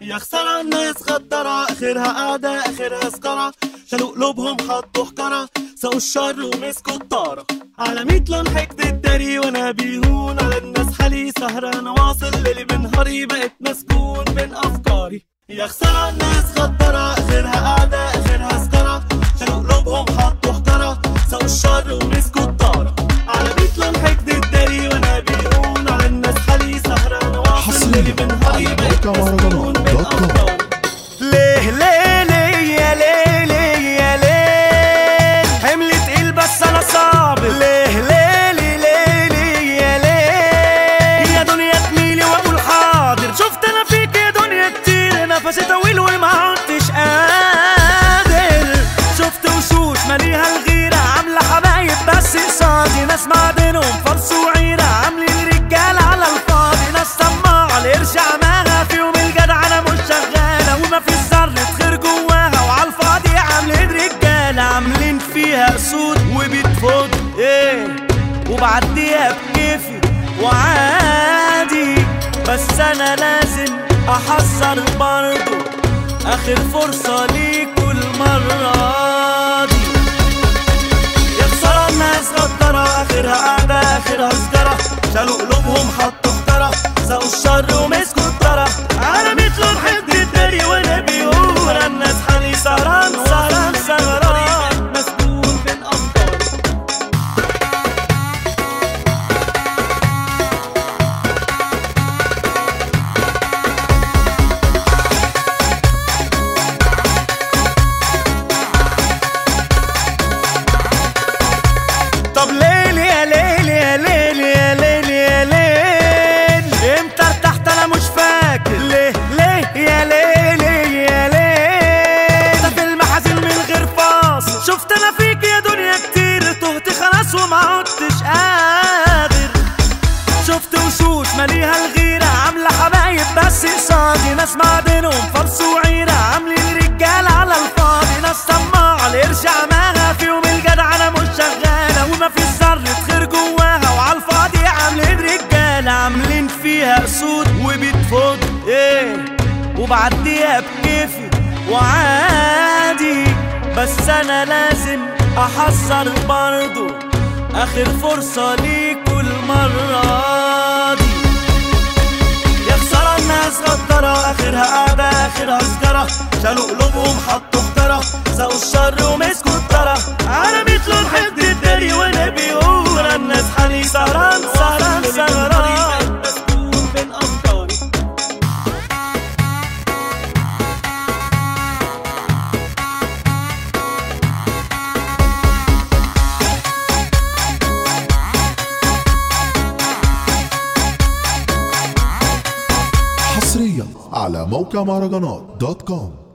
يا خسارة الناس غدرة آخرها قعدة آخرها سكرة شالوا قلوبهم حطوا حكرة سقوا الشر ومسكوا الطارة. على ميت لون حكت الداري وأنا بيهون. على الناس حالي سهران واصل. للي بنهاري بقيت مسكون من أفكاري. يا خسارة الناس غدرة آخرها قعدة وبعديها بكيفي وعادي. بس أنا لازم أحذر برضه آخر فرصة ليكوا المرة ناس معدنهم فرص وعيرة. عاملين رجالة على الفاضي. ناس سماعة القرش عماها فيهم الجدع أنا مش شغالة. وما في ذرة خير جواها. وعلى الفاضي عاملين رجالة عاملين فيها أسود وبتفض إيه. وبعديها بكيفي وعادي. بس أنا لازم أحذر برضه آخر فرصة ليكوا المرة دي شالوا قلوبهم حطوا حجرة سقوا الشر ومسكوا الطرة على مثل الحقد الداري وأنا بيقول الناس حالي سهران سهران سهران. حصريا على موقع مهرجانات دوت كوم.